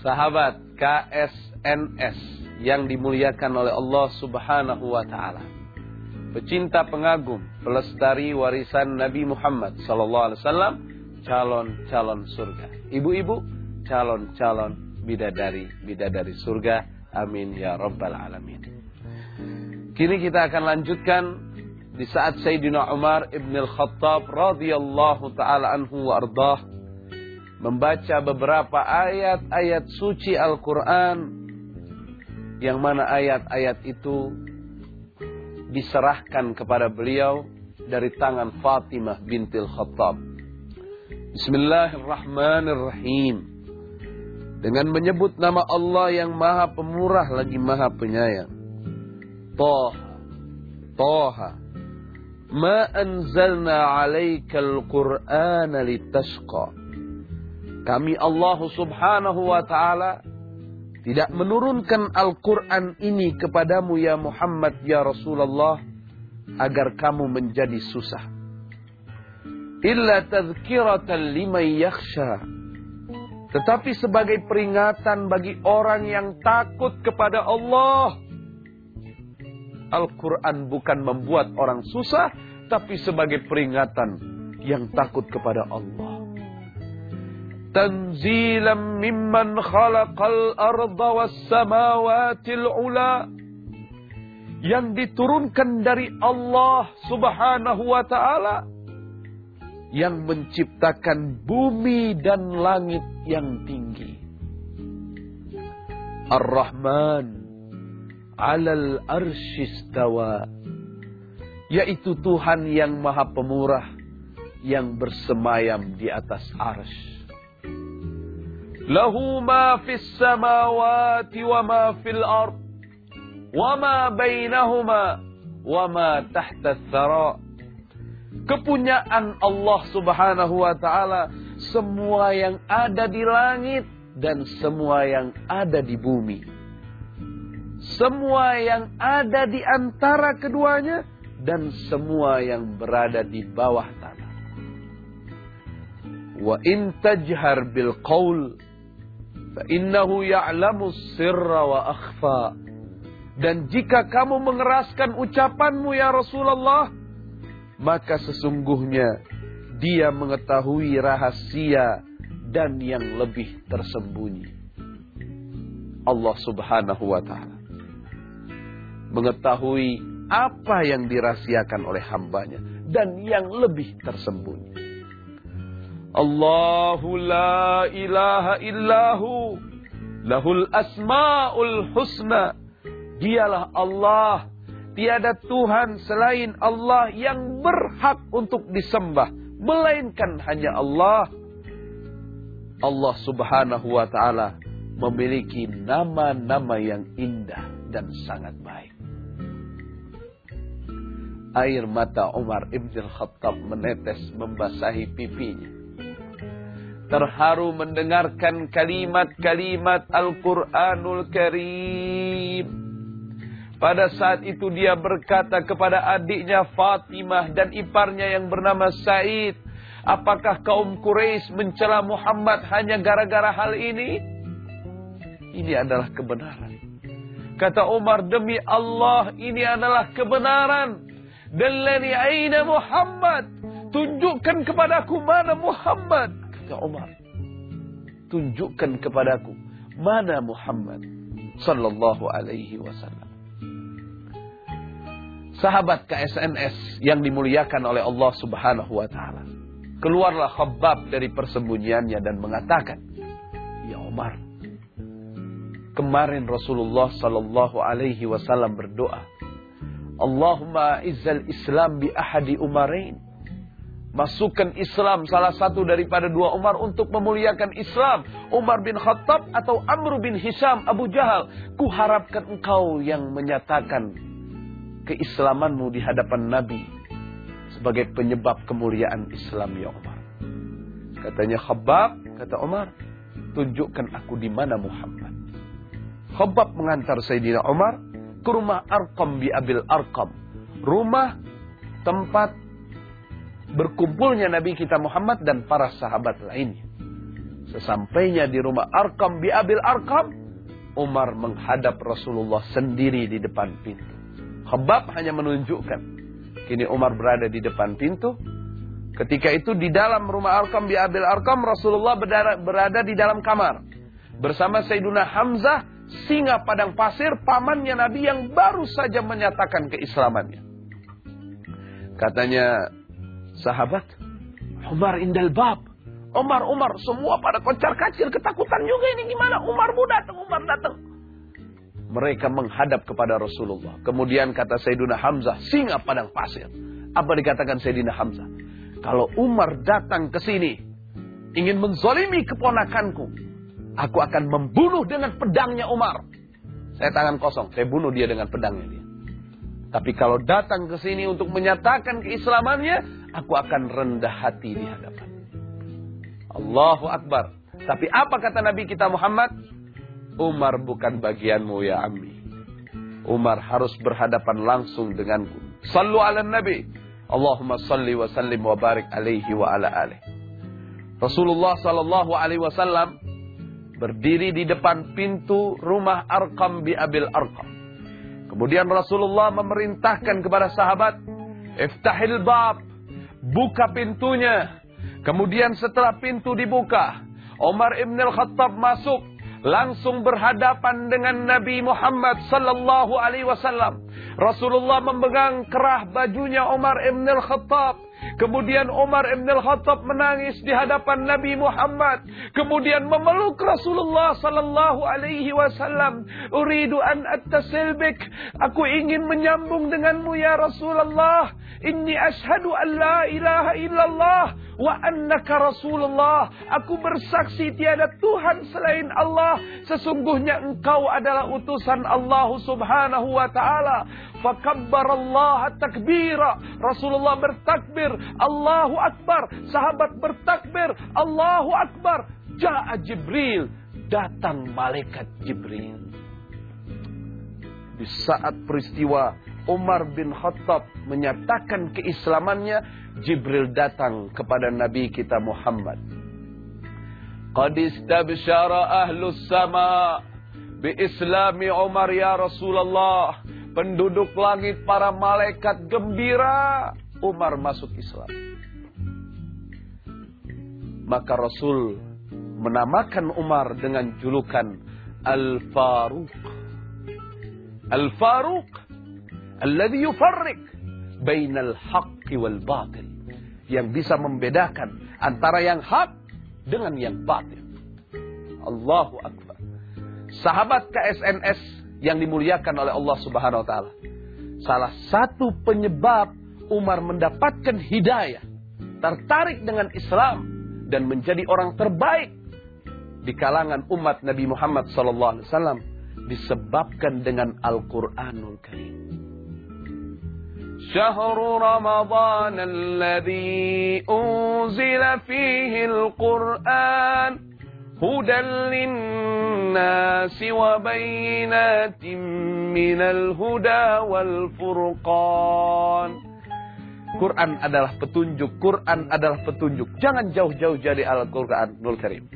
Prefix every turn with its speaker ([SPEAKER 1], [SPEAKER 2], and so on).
[SPEAKER 1] Sahabat KSNS yang dimuliakan oleh Allah Subhanahu wa taala. Pecinta pengagum, pelestari warisan Nabi Muhammad sallallahu alaihi wasallam, calon-calon surga. Ibu-ibu, calon-calon bidadari-bidadari surga. Amin ya rabbal alamin. Kini kita akan lanjutkan di saat Sayyidina Umar ibn al-Khattab radhiyallahu taala anhu wa ardah membaca beberapa ayat-ayat suci Al-Quran yang mana ayat-ayat itu diserahkan kepada beliau dari tangan Fatimah bintil Khattab. Bismillahirrahmanirrahim. Dengan menyebut nama Allah yang maha pemurah lagi maha penyayang. Toha. Toha. Ma anzalna alaikal qur'ana litashqa. Kami Allah subhanahu wa ta'ala tidak menurunkan Al-Quran ini kepadamu ya Muhammad ya Rasulullah agar kamu menjadi susah. Illa tadhkiratan liman yakhsha. Tetapi sebagai peringatan bagi orang yang takut kepada Allah. Al-Quran bukan membuat orang susah, tapi sebagai peringatan yang takut kepada Allah. Tanzilam mimman khalaqal arda was samawatil ula yang diturunkan dari Allah Subhanahu wa taala yang menciptakan bumi dan langit yang tinggi. Ar-Rahman 'alal arsyistawa yaitu Tuhan yang Maha Pemurah yang bersemayam di atas ars. Lahu ma fis samawati wa ma fil ard wa ma bainahuma wa ma tahta thara. Kepunyaan Allah Subhanahu wa taala semua yang ada di langit dan semua yang ada di bumi. Semua yang ada di antara keduanya dan semua yang berada di bawah tanah wa in tajhar bil qaul Innahu ya'lamu sirra wa akhfa. Dan jika kamu mengeraskan ucapanmu ya Rasulullah, maka sesungguhnya dia mengetahui rahasia dan yang lebih tersembunyi. Allah subhanahu wa ta'ala. Mengetahui apa yang dirahasiakan oleh hambanya. Dan yang lebih tersembunyi. Allahu la ilaha illahu lahul asmaul husna. Dialah Allah. Tiada Tuhan selain Allah yang berhak untuk disembah. Melainkan hanya Allah. Allah subhanahu wa ta'ala memiliki nama-nama yang indah dan sangat baik. Air mata Umar ibn Khattab menetes membasahi pipinya terharu mendengarkan kalimat-kalimat Al-Quranul Karim. Pada saat itu dia berkata kepada adiknya Fatimah dan iparnya yang bernama Said. Apakah kaum Quraisy mencela Muhammad hanya gara-gara hal ini? Ini adalah kebenaran. Kata Umar, demi Allah ini adalah kebenaran. Dallani aina Muhammad. Tunjukkan kepadaku mana Muhammad. Ya Umar, tunjukkan kepadaku mana Muhammad sallallahu alaihi wasallam. Sahabat KSNS yang dimuliakan oleh Allah Subhanahu wa taala. Keluarlah Khabbab dari persembunyiannya dan mengatakan, "Ya Umar, kemarin Rasulullah sallallahu alaihi wasallam berdoa, Allahumma izzal Islam bi ahadi umarain." Masukkan Islam salah satu daripada dua Umar untuk memuliakan Islam. Umar bin Khattab atau Amr bin Hisham Abu Jahal. Kuharapkan engkau yang menyatakan keislamanmu di hadapan Nabi. Sebagai penyebab kemuliaan Islam ya Umar. Katanya Khabab, kata Umar. Tunjukkan aku di mana Muhammad. Khabab mengantar Sayyidina Umar ke rumah Arqam bi Abil Arqam. Rumah tempat berkumpulnya Nabi kita Muhammad dan para sahabat lainnya. Sesampainya di rumah Arkam bi Abil Arkam, Umar menghadap Rasulullah sendiri di depan pintu. Khabab hanya menunjukkan. Kini Umar berada di depan pintu. Ketika itu di dalam rumah Arkam bi Abil Arkam, Rasulullah berada di dalam kamar. Bersama Sayyiduna Hamzah, singa padang pasir, pamannya Nabi yang baru saja menyatakan keislamannya. Katanya sahabat, Umar indal bab. Umar, Umar, semua pada kocar kacir, ketakutan juga ini gimana? Umar bu datang, Umar datang. Mereka menghadap kepada Rasulullah. Kemudian kata Sayyidina Hamzah, singa padang pasir. Apa dikatakan Sayyidina Hamzah? Kalau Umar datang ke sini, ingin menzolimi keponakanku, aku akan membunuh dengan pedangnya Umar. Saya tangan kosong, saya bunuh dia dengan pedangnya dia. Tapi kalau datang ke sini untuk menyatakan keislamannya, aku akan rendah hati di hadapan. Allahu Akbar. Tapi apa kata Nabi kita Muhammad? Umar bukan bagianmu ya Ammi. Umar harus berhadapan langsung denganku. Sallu ala Nabi. Allahumma salli wa sallim wa barik alaihi wa ala alih. Rasulullah sallallahu alaihi wasallam berdiri di depan pintu rumah Arqam bi Abil Arqam. Kemudian Rasulullah memerintahkan kepada sahabat, "Iftahil bab." Buka pintunya. Kemudian setelah pintu dibuka, Umar Ibn Al-Khattab masuk langsung berhadapan dengan Nabi Muhammad sallallahu alaihi wasallam. Rasulullah memegang kerah bajunya Umar Ibn Al-Khattab Kemudian Umar Ibn Al-Khattab menangis di hadapan Nabi Muhammad. Kemudian memeluk Rasulullah sallallahu alaihi wasallam. Uridu an attasil bik. Aku ingin menyambung denganmu ya Rasulullah. Inni ashadu an la ilaha illallah wa annaka Rasulullah. Aku bersaksi tiada Tuhan selain Allah. Sesungguhnya engkau adalah utusan Allah subhanahu wa ta'ala. Allah takbira. Rasulullah bertakbir. Allahu Akbar. Sahabat bertakbir. Allahu Akbar. Ja'a Jibril. Datang malaikat Jibril. Di saat peristiwa Umar bin Khattab menyatakan keislamannya, Jibril datang kepada Nabi kita Muhammad. Qad istabsyara ahlus sama bi islami Umar ya Rasulullah. Penduduk langit para malaikat gembira Umar masuk Islam. Maka Rasul menamakan Umar dengan julukan Al-Faruq. Al-Faruq alladhi yufarriq bainal haqqi wal batil. Yang bisa membedakan antara yang hak dengan yang batil. Allahu Akbar. Sahabat KSNS yang dimuliakan oleh Allah Subhanahu wa taala. Salah satu penyebab Umar mendapatkan hidayah, tertarik dengan Islam dan menjadi orang terbaik di kalangan umat Nabi Muhammad sallallahu alaihi wasallam disebabkan dengan Al-Qur'anul Karim. شهر رمضان الذي أنزل فيه القرآن هدى للناس وبينات من الهدى والفرقان Quran adalah petunjuk, Quran adalah petunjuk. Jangan jauh-jauh jadi Al-Quran Karim.